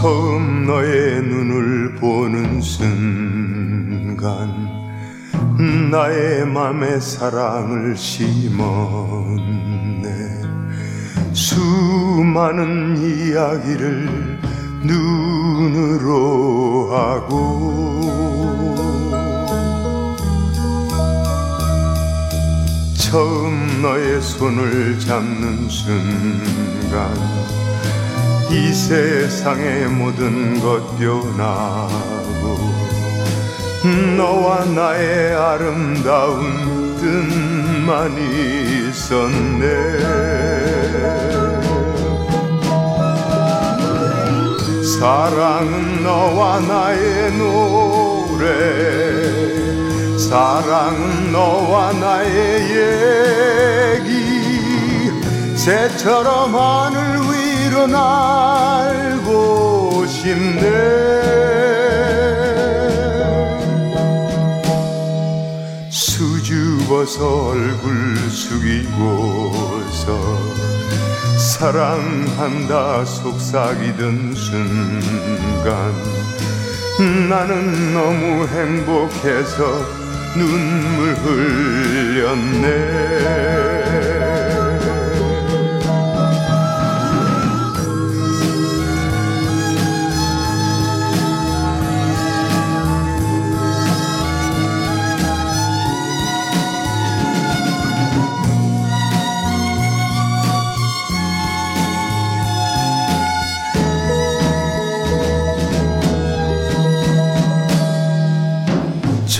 처음 너의 눈을 보는 순간 나의 맘에 사랑을 심었네. 수많은 이야기를 눈으로 하고 처음 너의 손을 잡는 순간 이 세상의 모든 것 변하고 너와 나의 아름다운 뜻만 있었네. 사랑은 너와 나의 노래 사랑은 너와 나의 얘기 새처럼 하늘 위 로 날고 싶네 수줍어서 얼굴 숙이고서 사랑한다 속삭이던 순간 나는 너무 행복해서 눈물 흘렸네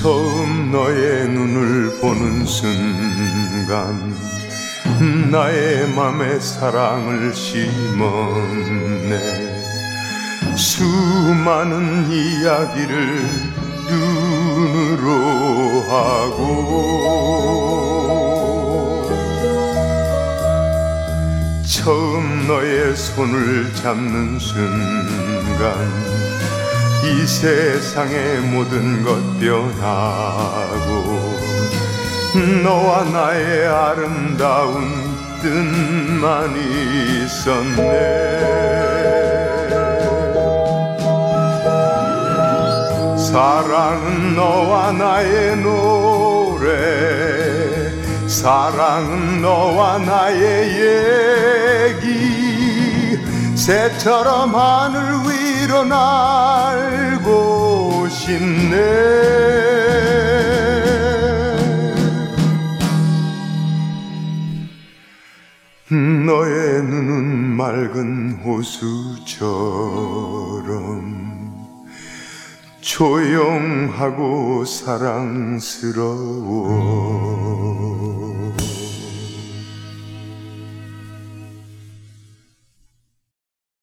처음 너의 눈을 보는 순간 나의 맘에 사랑을 심었네. 수많은 이야기를 눈으로 하고 처음 너의 손을 잡는 순간 이 세상의 모든 것 변하고 너와 나의 아름다운 뜻만 있었네. 사랑은 너와 나의 노래 사랑은 너와 나의 얘기. 새처럼 하늘 위로 날 고 싶네. 너의 눈은 맑은 호수처럼 조용하고 사랑스러워